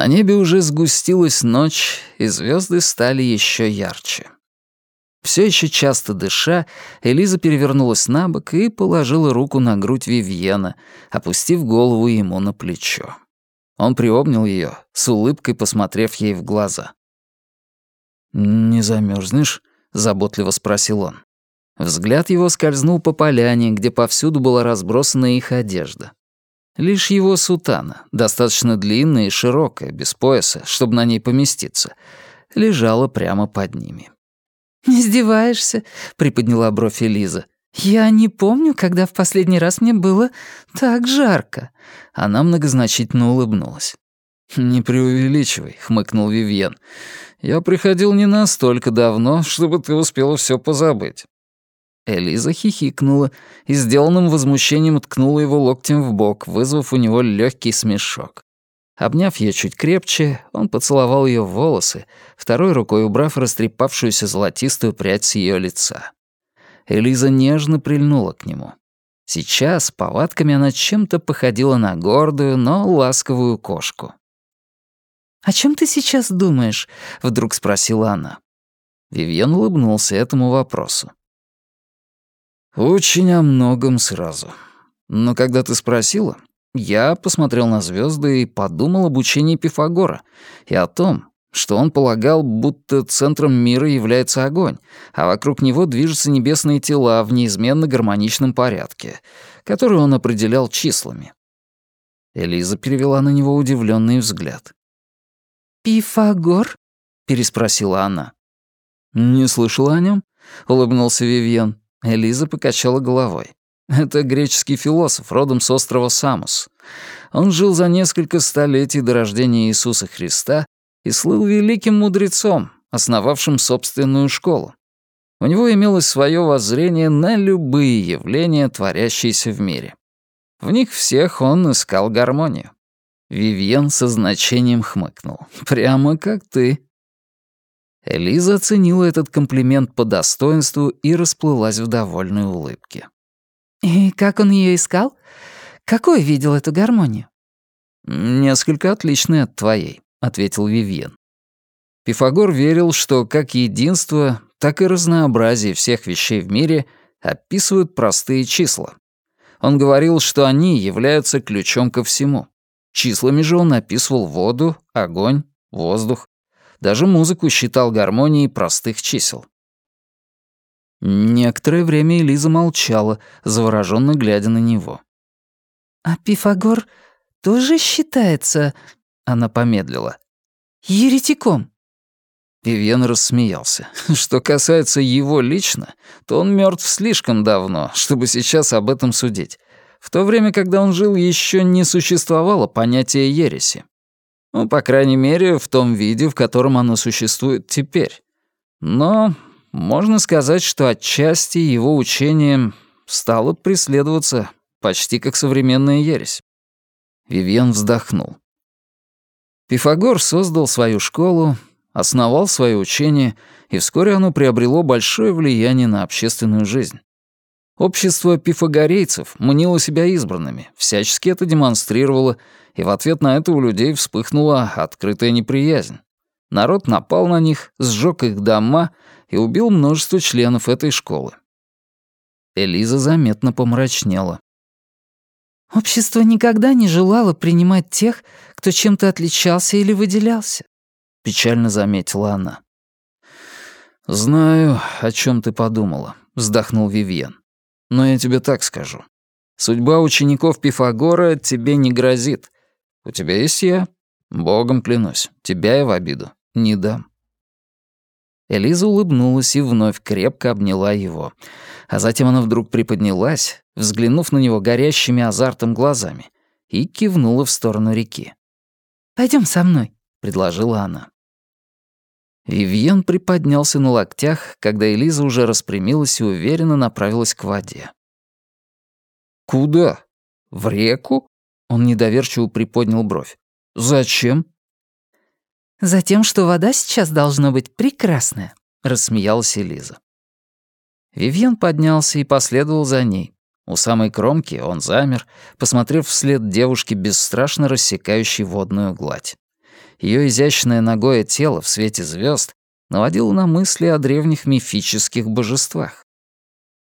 На небе уже сгустилась ночь, и звезды стали еще ярче. Все еще часто дыша, Элиза перевернулась на бок и положила руку на грудь Вивьена, опустив голову ему на плечо. Он приобнял ее, с улыбкой посмотрев ей в глаза. «Не замерзнешь? заботливо спросил он. Взгляд его скользнул по поляне, где повсюду была разбросана их одежда. Лишь его сутана, достаточно длинная и широкая, без пояса, чтобы на ней поместиться, лежала прямо под ними. «Издеваешься?» — приподняла бровь Элиза. «Я не помню, когда в последний раз мне было так жарко». Она многозначительно улыбнулась. «Не преувеличивай», — хмыкнул Вивьен. «Я приходил не настолько давно, чтобы ты успела все позабыть». Элиза хихикнула и сделанным возмущением ткнула его локтем в бок, вызвав у него легкий смешок. Обняв ее чуть крепче, он поцеловал ее в волосы, второй рукой убрав растрепавшуюся золотистую прядь с ее лица. Элиза нежно прильнула к нему. Сейчас повадками она чем-то походила на гордую, но ласковую кошку. «О чем ты сейчас думаешь?» — вдруг спросила она. Вивьен улыбнулся этому вопросу. «Очень о многом сразу. Но когда ты спросила, я посмотрел на звезды и подумал об учении Пифагора и о том, что он полагал, будто центром мира является огонь, а вокруг него движутся небесные тела в неизменно гармоничном порядке, который он определял числами. Элиза перевела на него удивленный взгляд. «Пифагор?» — переспросила она. «Не слышала о нем? улыбнулся Вивьен. Элиза покачала головой. Это греческий философ, родом с острова Самос. Он жил за несколько столетий до рождения Иисуса Христа и слыл великим мудрецом, основавшим собственную школу. У него имелось свое воззрение на любые явления, творящиеся в мире. В них всех он искал гармонию. Вивьен со значением хмыкнул. «Прямо как ты». Элиза оценила этот комплимент по достоинству и расплылась в довольной улыбке. «И как он ее искал? Какой видел эту гармонию?» «Несколько отличной от твоей», — ответил Вивьен. Пифагор верил, что как единство, так и разнообразие всех вещей в мире описывают простые числа. Он говорил, что они являются ключом ко всему. Числами же он описывал воду, огонь, воздух. Даже музыку считал гармонией простых чисел. Некоторое время Элиза молчала, завороженно глядя на него. «А Пифагор тоже считается...» Она помедлила. «Еретиком». Вивьен рассмеялся. Что касается его лично, то он мертв слишком давно, чтобы сейчас об этом судить. В то время, когда он жил, еще не существовало понятия ереси. Ну, по крайней мере, в том виде, в котором оно существует теперь. Но можно сказать, что отчасти его учение стало преследоваться почти как современная ересь. Вивьен вздохнул. Пифагор создал свою школу, основал свое учение, и вскоре оно приобрело большое влияние на общественную жизнь. Общество пифагорейцев мнило себя избранными, всячески это демонстрировало, и в ответ на это у людей вспыхнула открытая неприязнь. Народ напал на них, сжег их дома и убил множество членов этой школы. Элиза заметно помрачнела. «Общество никогда не желало принимать тех, кто чем-то отличался или выделялся», — печально заметила она. «Знаю, о чем ты подумала», — вздохнул Вивьен. «Но я тебе так скажу. Судьба учеников Пифагора тебе не грозит. У тебя есть я. Богом клянусь, тебя я в обиду не дам». Элиза улыбнулась и вновь крепко обняла его. А затем она вдруг приподнялась, взглянув на него горящими азартом глазами, и кивнула в сторону реки. Пойдем со мной», — предложила она. Вивьен приподнялся на локтях, когда Элиза уже распрямилась и уверенно направилась к воде. «Куда? В реку?» Он недоверчиво приподнял бровь. «Зачем?» «Затем, что вода сейчас должна быть прекрасная», — рассмеялась Элиза. Вивьен поднялся и последовал за ней. У самой кромки он замер, посмотрев вслед девушке, бесстрашно рассекающей водную гладь. Ее изящное ногое тело в свете звезд наводило на мысли о древних мифических божествах.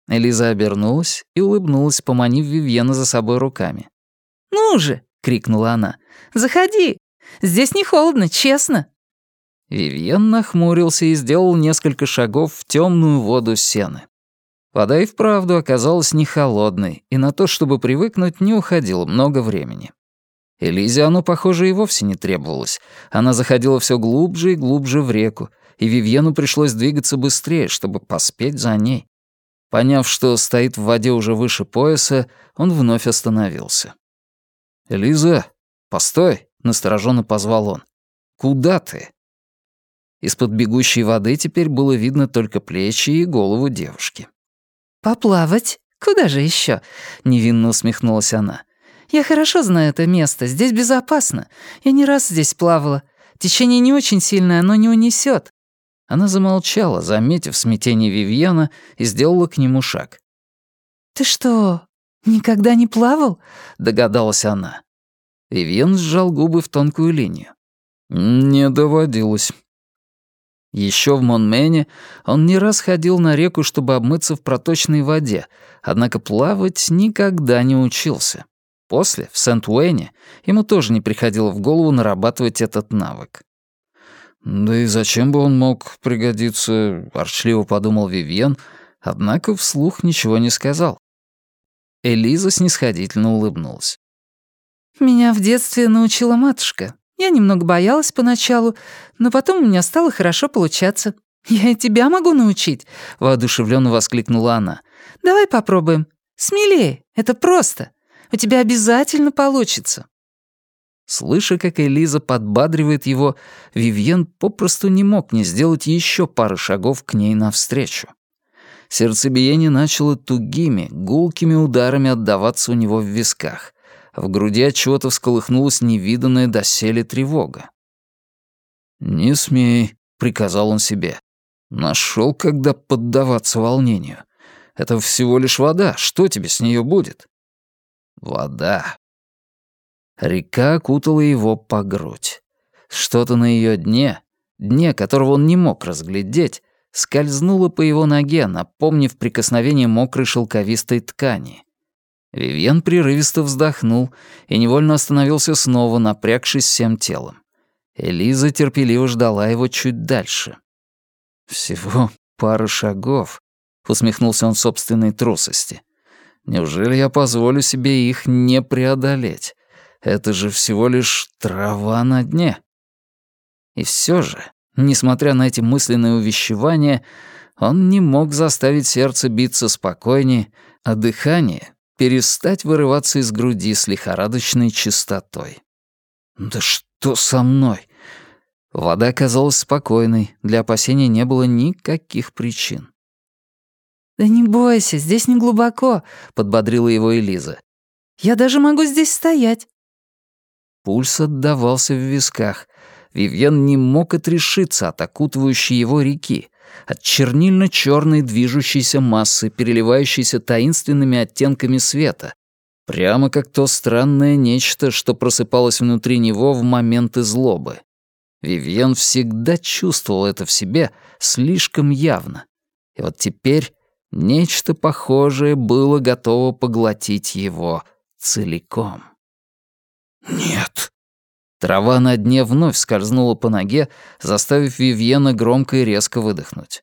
Элиза обернулась и улыбнулась, поманив Вивьена за собой руками. «Ну же!» — крикнула она. «Заходи! Здесь не холодно, честно!» Вивьен нахмурился и сделал несколько шагов в темную воду сены. Вода и вправду оказалась не холодной, и на то, чтобы привыкнуть, не уходило много времени. Элизе оно, похоже, и вовсе не требовалось. Она заходила все глубже и глубже в реку, и Вивьену пришлось двигаться быстрее, чтобы поспеть за ней. Поняв, что стоит в воде уже выше пояса, он вновь остановился. «Элиза, постой!» — настороженно позвал он. «Куда ты?» Из-под бегущей воды теперь было видно только плечи и голову девушки. «Поплавать? Куда же еще? невинно усмехнулась она. «Я хорошо знаю это место, здесь безопасно. Я не раз здесь плавала. Течение не очень сильное, оно не унесет. Она замолчала, заметив смятение Вивьена, и сделала к нему шаг. «Ты что, никогда не плавал?» — догадалась она. Вивьен сжал губы в тонкую линию. «Не доводилось». Еще в Монмене он не раз ходил на реку, чтобы обмыться в проточной воде, однако плавать никогда не учился. После, в Сент-Уэйне, ему тоже не приходило в голову нарабатывать этот навык. «Да и зачем бы он мог пригодиться?» — ворчливо подумал Вивьен, однако вслух ничего не сказал. Элиза снисходительно улыбнулась. «Меня в детстве научила матушка. Я немного боялась поначалу, но потом у меня стало хорошо получаться. Я и тебя могу научить», — воодушевленно воскликнула она. «Давай попробуем. Смелее, это просто. У тебя обязательно получится». Слыша, как Элиза подбадривает его, Вивьен попросту не мог не сделать еще пары шагов к ней навстречу. Сердцебиение начало тугими, гулкими ударами отдаваться у него в висках. В груди от чего-то всколыхнулась невиданная доселе тревога. «Не смей», — приказал он себе. Нашел, когда поддаваться волнению. Это всего лишь вода. Что тебе с нее будет? Вода. Река окутала его по грудь. Что-то на ее дне, дне которого он не мог разглядеть, скользнуло по его ноге, напомнив прикосновение мокрой шелковистой ткани. Вивьен прерывисто вздохнул и невольно остановился снова, напрягшись всем телом. Элиза терпеливо ждала его чуть дальше. «Всего пара шагов», — усмехнулся он собственной трусости. «Неужели я позволю себе их не преодолеть? Это же всего лишь трава на дне. И все же, несмотря на эти мысленные увещевания, он не мог заставить сердце биться спокойнее, а дыхание перестать вырываться из груди с лихорадочной частотой. «Да что со мной?» Вода казалась спокойной, для опасения не было никаких причин. «Да не бойся, здесь не глубоко», — подбодрила его Элиза. «Я даже могу здесь стоять». Пульс отдавался в висках. Вивьен не мог отрешиться от окутывающей его реки, от чернильно-черной движущейся массы, переливающейся таинственными оттенками света, прямо как то странное нечто, что просыпалось внутри него в моменты злобы. Вивьен всегда чувствовал это в себе слишком явно. И вот теперь нечто похожее было готово поглотить его целиком. «Нет». Трава на дне вновь скользнула по ноге, заставив Вивьена громко и резко выдохнуть.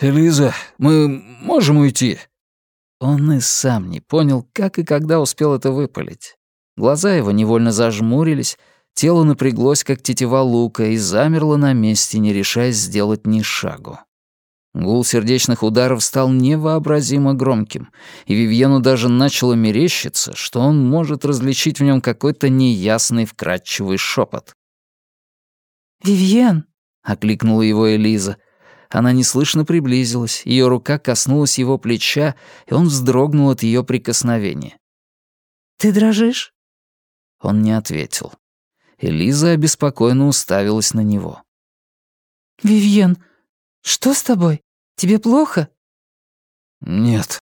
«Элиза, мы можем уйти?» Он и сам не понял, как и когда успел это выпалить. Глаза его невольно зажмурились, тело напряглось, как тетива лука, и замерло на месте, не решаясь сделать ни шагу. Гул сердечных ударов стал невообразимо громким, и Вивьену даже начало мерещиться, что он может различить в нем какой-то неясный вкрадчивый шепот. «Вивьен!» — окликнула его Элиза. Она неслышно приблизилась, ее рука коснулась его плеча, и он вздрогнул от ее прикосновения. «Ты дрожишь?» Он не ответил. Элиза обеспокоенно уставилась на него. «Вивьен, что с тобой? Тебе плохо?» «Нет».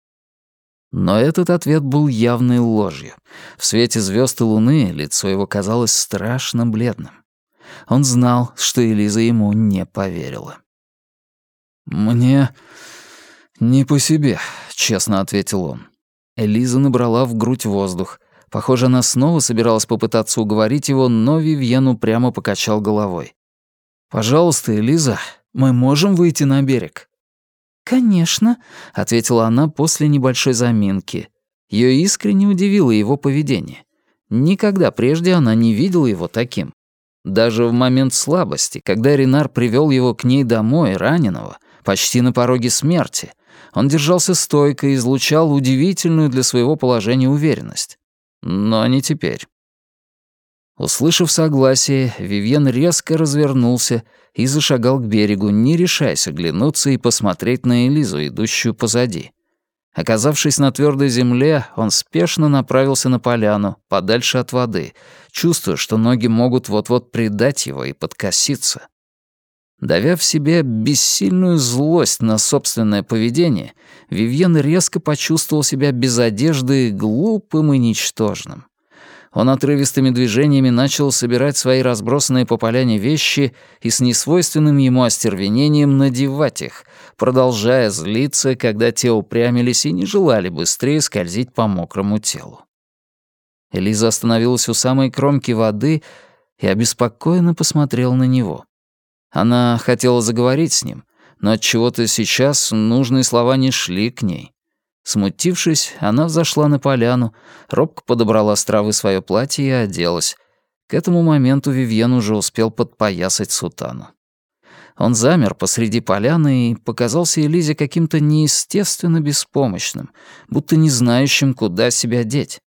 Но этот ответ был явной ложью. В свете звезд и луны лицо его казалось страшно бледным. Он знал, что Элиза ему не поверила. «Мне не по себе», — честно ответил он. Элиза набрала в грудь воздух. Похоже, она снова собиралась попытаться уговорить его, но Вивьен прямо покачал головой. «Пожалуйста, Элиза, мы можем выйти на берег?» «Конечно», — ответила она после небольшой заминки. Ее искренне удивило его поведение. Никогда прежде она не видела его таким. Даже в момент слабости, когда Ренар привел его к ней домой, раненого, почти на пороге смерти, он держался стойко и излучал удивительную для своего положения уверенность. Но не теперь. Услышав согласие, Вивьен резко развернулся и зашагал к берегу, не решаясь оглянуться и посмотреть на Элизу, идущую позади. Оказавшись на твердой земле, он спешно направился на поляну, подальше от воды, чувствуя, что ноги могут вот-вот предать его и подкоситься. Давя в себе бессильную злость на собственное поведение, Вивьен резко почувствовал себя без одежды глупым и ничтожным. Он отрывистыми движениями начал собирать свои разбросанные по поляне вещи и с несвойственным ему остервенением надевать их, продолжая злиться, когда те упрямились и не желали быстрее скользить по мокрому телу. Элиза остановилась у самой кромки воды и обеспокоенно посмотрела на него. Она хотела заговорить с ним, но от чего то сейчас нужные слова не шли к ней. Смутившись, она взошла на поляну, робко подобрала с травы свое платье и оделась. К этому моменту Вивьен уже успел подпоясать сутану. Он замер посреди поляны и показался Элизе каким-то неестественно беспомощным, будто не знающим, куда себя деть.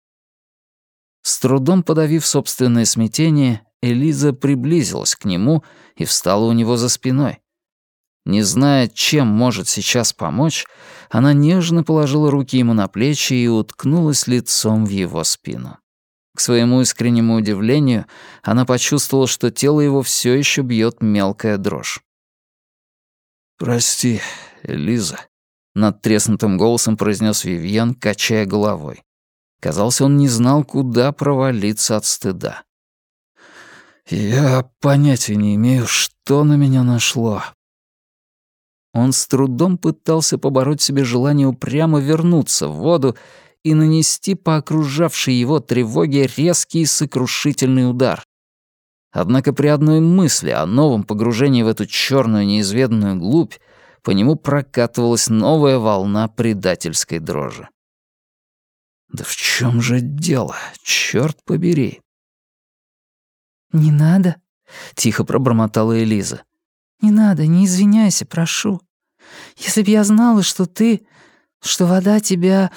С трудом подавив собственное смятение, Элиза приблизилась к нему и встала у него за спиной. Не зная, чем может сейчас помочь, она нежно положила руки ему на плечи и уткнулась лицом в его спину. К своему искреннему удивлению, она почувствовала, что тело его все еще бьет мелкая дрожь. «Прости, Лиза», — над треснутым голосом произнес Вивьен, качая головой. Казалось, он не знал, куда провалиться от стыда. «Я понятия не имею, что на меня нашло». Он с трудом пытался побороть себе желание упрямо вернуться в воду и нанести по окружавшей его тревоге резкий и сокрушительный удар. Однако при одной мысли о новом погружении в эту черную неизведанную глубь по нему прокатывалась новая волна предательской дрожи. «Да в чем же дело, черт побери?» «Не надо», — тихо пробормотала Элиза. «Не надо, не извиняйся, прошу. Если б я знала, что ты... что вода тебя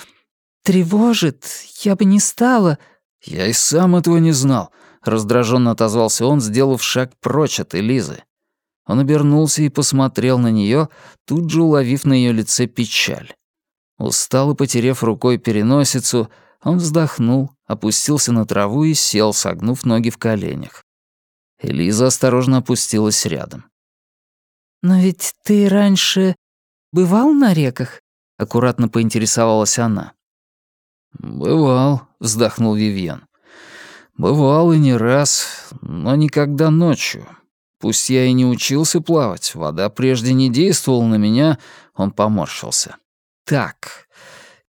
тревожит, я бы не стала...» «Я и сам этого не знал», — раздраженно отозвался он, сделав шаг прочь от Элизы. Он обернулся и посмотрел на нее, тут же уловив на ее лице печаль. Устало потерев рукой переносицу, он вздохнул, опустился на траву и сел, согнув ноги в коленях. Элиза осторожно опустилась рядом. «Но ведь ты раньше бывал на реках?» — аккуратно поинтересовалась она. «Бывал», — вздохнул Вивьен. «Бывал и не раз, но никогда ночью. Пусть я и не учился плавать, вода прежде не действовала на меня, он поморщился. Так,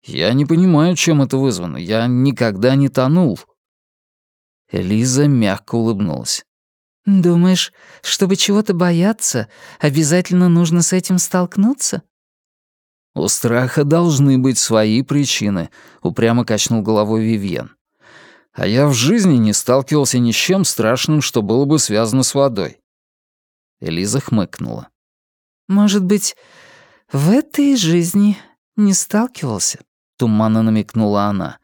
я не понимаю, чем это вызвано. Я никогда не тонул». Элиза мягко улыбнулась. «Думаешь, чтобы чего-то бояться, обязательно нужно с этим столкнуться?» «У страха должны быть свои причины», — упрямо качнул головой Вивьен. «А я в жизни не сталкивался ни с чем страшным, что было бы связано с водой». Элиза хмыкнула. «Может быть, в этой жизни не сталкивался?» — туманно намекнула она.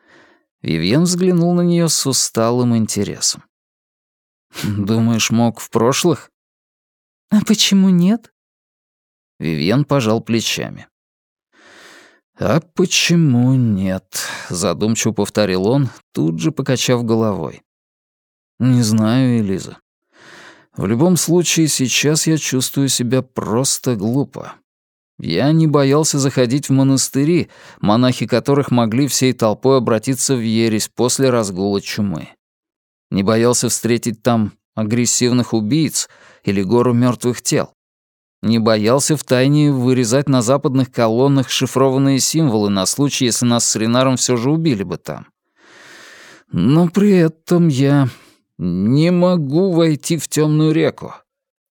Вивьен взглянул на нее с усталым интересом. «Думаешь, мог в прошлых?» «А почему нет?» Вивьен пожал плечами. «А почему нет?» — задумчиво повторил он, тут же покачав головой. «Не знаю, Элиза. В любом случае, сейчас я чувствую себя просто глупо. Я не боялся заходить в монастыри, монахи которых могли всей толпой обратиться в ересь после разгула чумы. Не боялся встретить там агрессивных убийц или гору мертвых тел. Не боялся втайне вырезать на западных колоннах шифрованные символы на случай, если нас с Ренаром все же убили бы там. Но при этом я не могу войти в темную реку.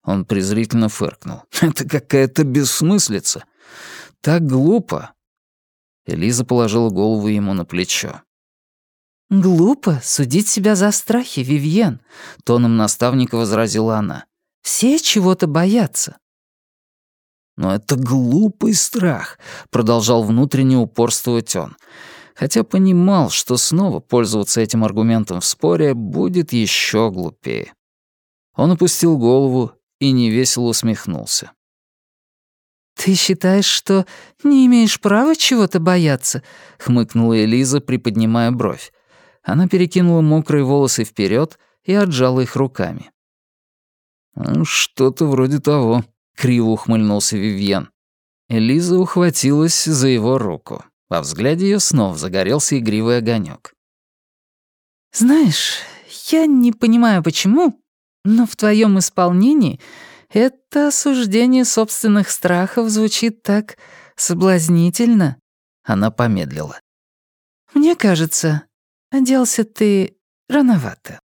Он презрительно фыркнул. Это какая-то бессмыслица. Так глупо. Элиза положила голову ему на плечо. «Глупо судить себя за страхи, Вивьен», — тоном наставника возразила она. «Все чего-то боятся». «Но это глупый страх», — продолжал внутренне упорствовать он, хотя понимал, что снова пользоваться этим аргументом в споре будет еще глупее. Он опустил голову и невесело усмехнулся. «Ты считаешь, что не имеешь права чего-то бояться?» — хмыкнула Элиза, приподнимая бровь. Она перекинула мокрые волосы вперед и отжала их руками. «Ну, «Что-то вроде того», — криво ухмыльнулся Вивьен. Элиза ухватилась за его руку. Во взгляде ее снова загорелся игривый огонек. «Знаешь, я не понимаю, почему, но в твоем исполнении это осуждение собственных страхов звучит так соблазнительно». Она помедлила. «Мне кажется, Оделся ты рановато.